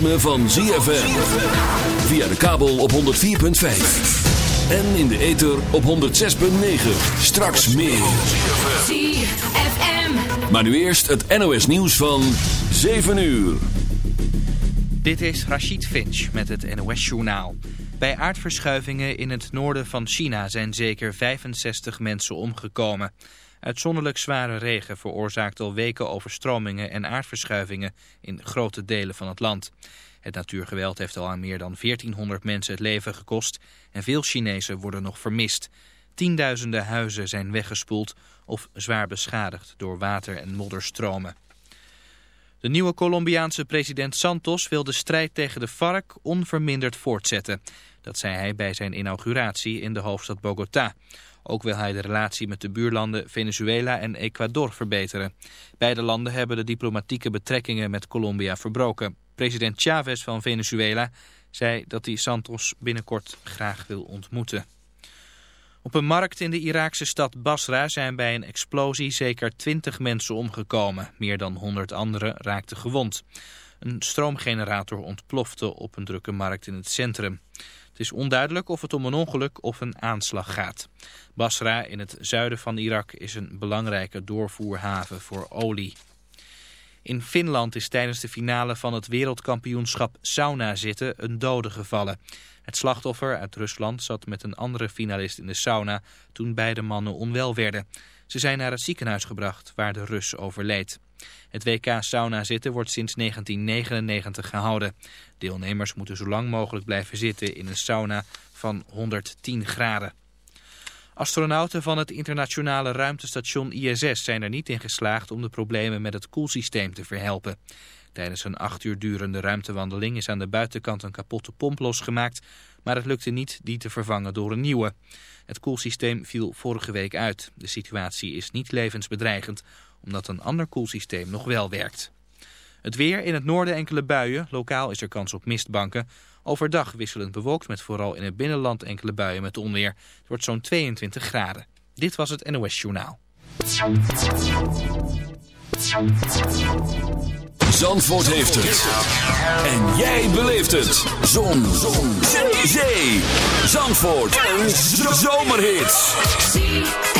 Ritme van ZFM. Via de kabel op 104.5. En in de ether op 106.9. Straks meer. ZFM. Maar nu eerst het NOS nieuws van 7 uur. Dit is Rachid Finch met het NOS journaal. Bij aardverschuivingen in het noorden van China zijn zeker 65 mensen omgekomen. Uitzonderlijk zware regen veroorzaakt al weken overstromingen en aardverschuivingen in grote delen van het land. Het natuurgeweld heeft al aan meer dan 1400 mensen het leven gekost en veel Chinezen worden nog vermist. Tienduizenden huizen zijn weggespoeld of zwaar beschadigd door water- en modderstromen. De nieuwe Colombiaanse president Santos wil de strijd tegen de FARC onverminderd voortzetten. Dat zei hij bij zijn inauguratie in de hoofdstad Bogota. Ook wil hij de relatie met de buurlanden Venezuela en Ecuador verbeteren. Beide landen hebben de diplomatieke betrekkingen met Colombia verbroken. President Chavez van Venezuela zei dat hij Santos binnenkort graag wil ontmoeten. Op een markt in de Iraakse stad Basra zijn bij een explosie zeker 20 mensen omgekomen. Meer dan 100 anderen raakten gewond. Een stroomgenerator ontplofte op een drukke markt in het centrum. Het is onduidelijk of het om een ongeluk of een aanslag gaat. Basra in het zuiden van Irak is een belangrijke doorvoerhaven voor olie. In Finland is tijdens de finale van het wereldkampioenschap sauna zitten een dode gevallen. Het slachtoffer uit Rusland zat met een andere finalist in de sauna toen beide mannen onwel werden. Ze zijn naar het ziekenhuis gebracht waar de Rus overleed. Het WK sauna zitten wordt sinds 1999 gehouden. Deelnemers moeten zo lang mogelijk blijven zitten in een sauna van 110 graden. Astronauten van het internationale ruimtestation ISS zijn er niet in geslaagd om de problemen met het koelsysteem te verhelpen. Tijdens een acht uur durende ruimtewandeling is aan de buitenkant een kapotte pomp losgemaakt, maar het lukte niet die te vervangen door een nieuwe. Het koelsysteem viel vorige week uit. De situatie is niet levensbedreigend, omdat een ander koelsysteem nog wel werkt. Het weer in het noorden enkele buien, lokaal is er kans op mistbanken. Overdag wisselend bewolkt met vooral in het binnenland enkele buien met onweer. Het wordt zo'n 22 graden. Dit was het NOS Journaal. Zandvoort heeft het. En jij beleeft het. Zon. Zon. Zee. Zandvoort. Een zomerhit.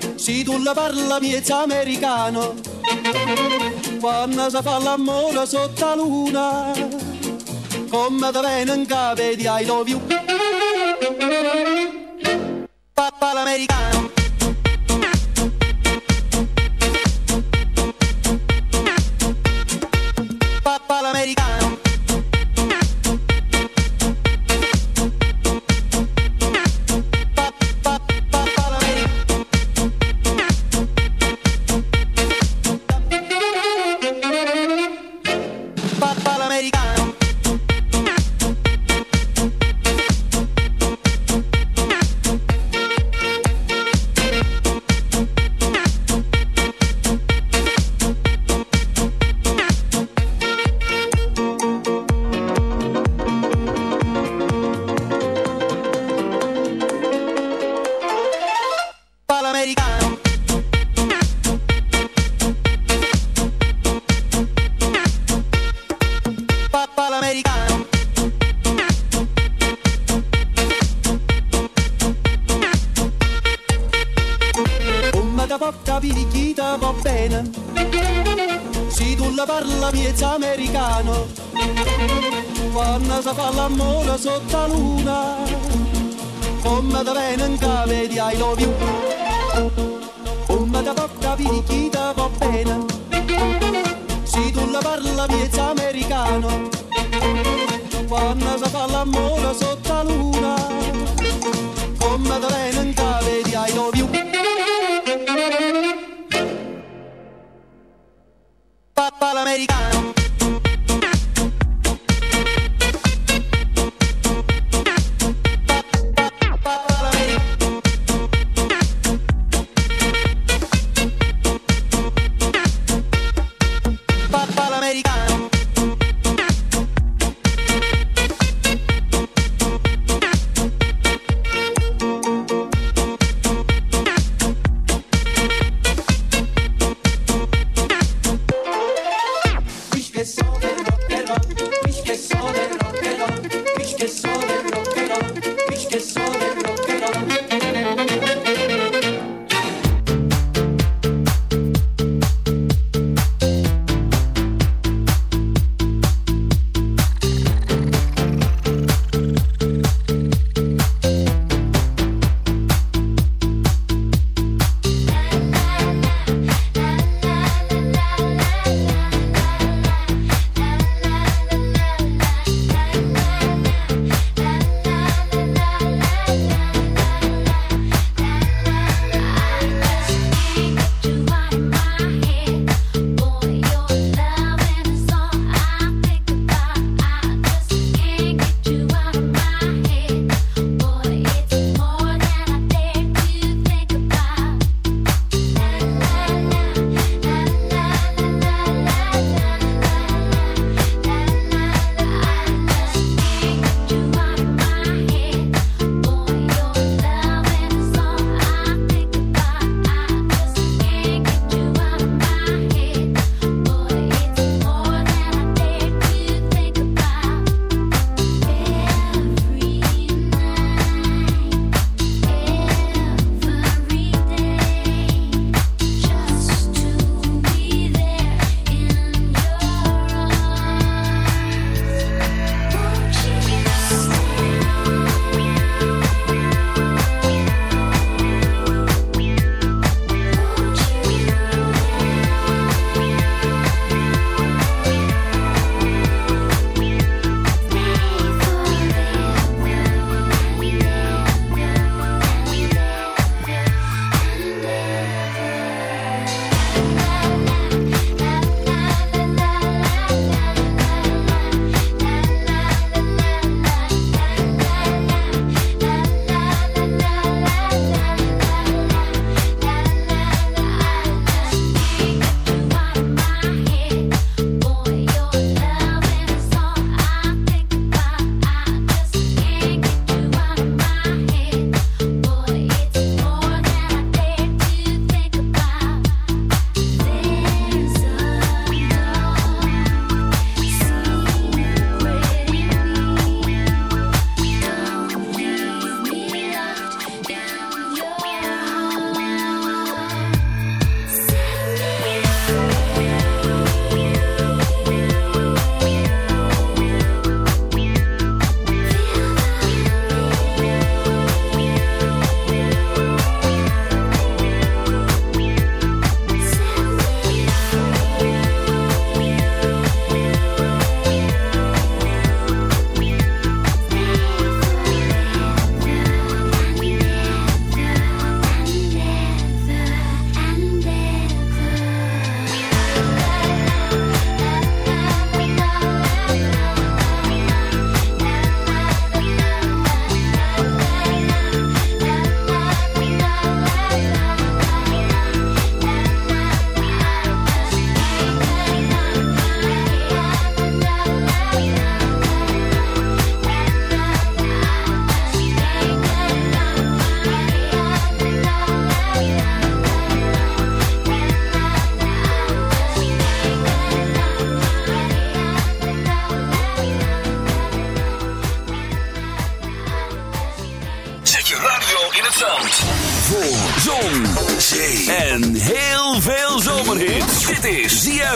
Se tu la parla miezza americano. Quando si fa l'amore sotto la luna Come da bene in capo di I love you. Papà l'americano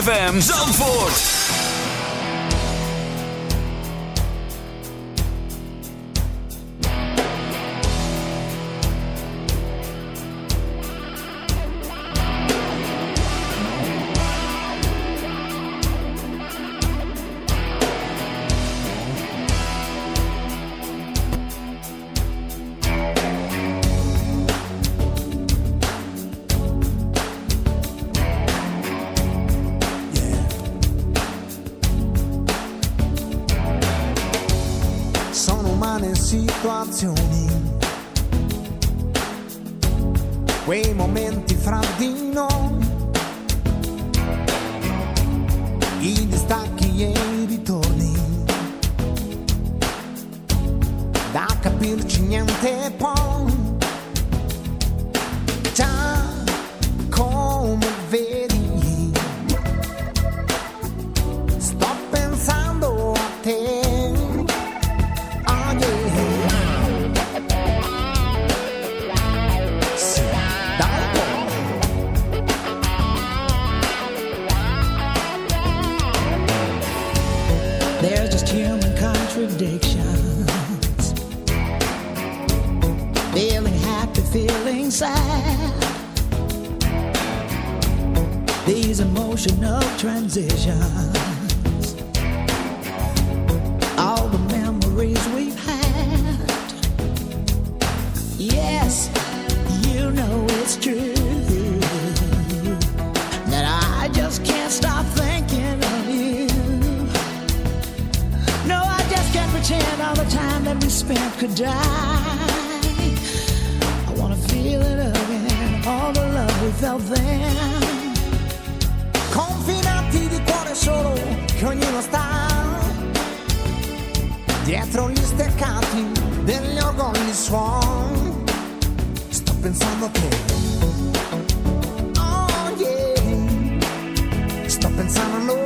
ZFM Zandvoort. dietro gli steccati degli organi suon. Sto pensando a te. Oh yeah, sto pensando a noi.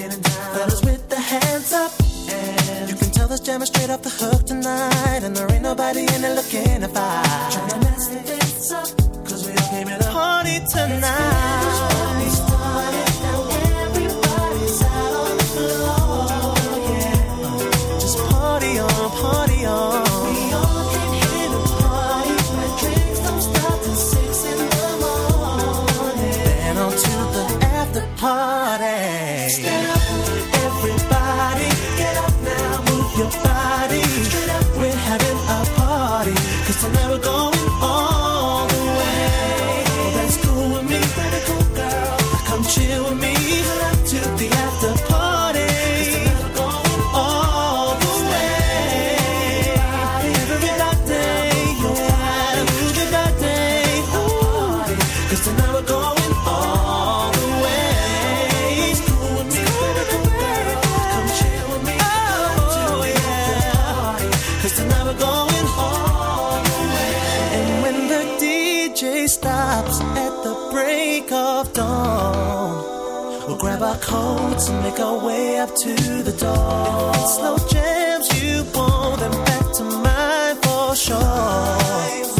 getting down. Fellas with the hands up. And you can tell this jam is straight off the hook tonight. And there ain't nobody in it looking to fight. Trying to mess things up, 'cause we all came here to party tonight. Party on, party on. We all came here to party. Drinks don't six in the morning. Then on to the after party. Make our way up to the door. Slow jams you want them back to mine for sure.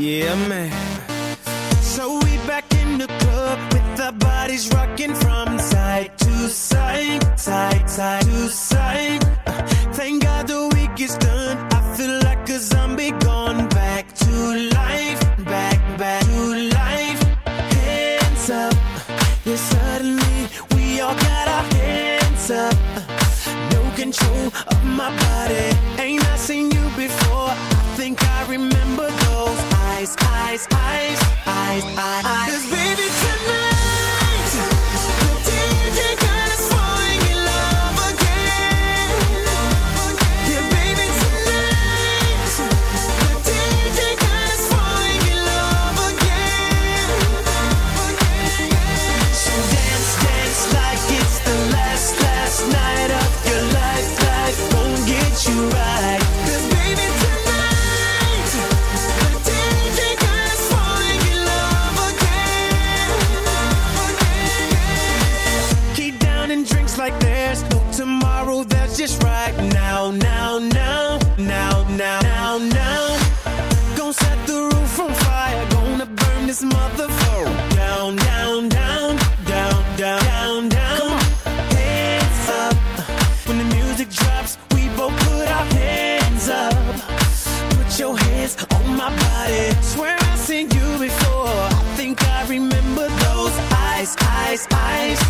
Yeah, man. So we back in the club with our bodies rocking from side to side, side, side to side. Uh, thank God the week is done. Eyes, eyes, now, now. Gonna set the roof on fire. Gonna burn this down, down, down, down, down, down, down. Hands up. When the music drops, we both put our hands up. Put your hands on my body. Swear I've seen you before. I think I remember those eyes, eyes, eyes,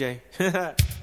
DJ.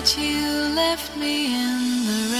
That you left me in the rain.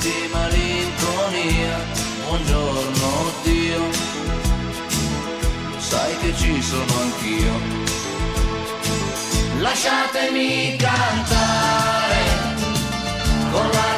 di malinconia, buongiorno Dio, sai che ci sono anch'io. Lasciatemi cantare con la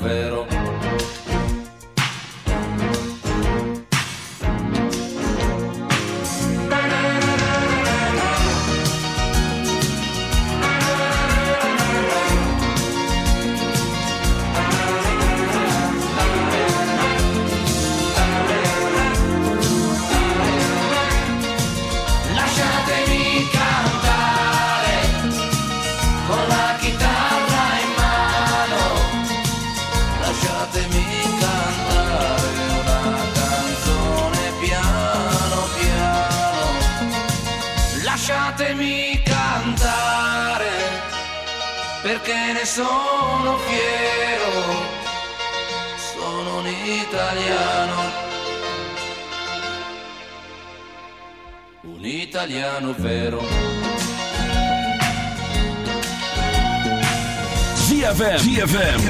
vero italiano, un italiano vero. ZFM, ZFM,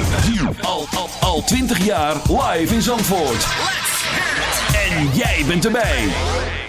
al, al, al 20 jaar live in Zandvoort. En jij bent erbij.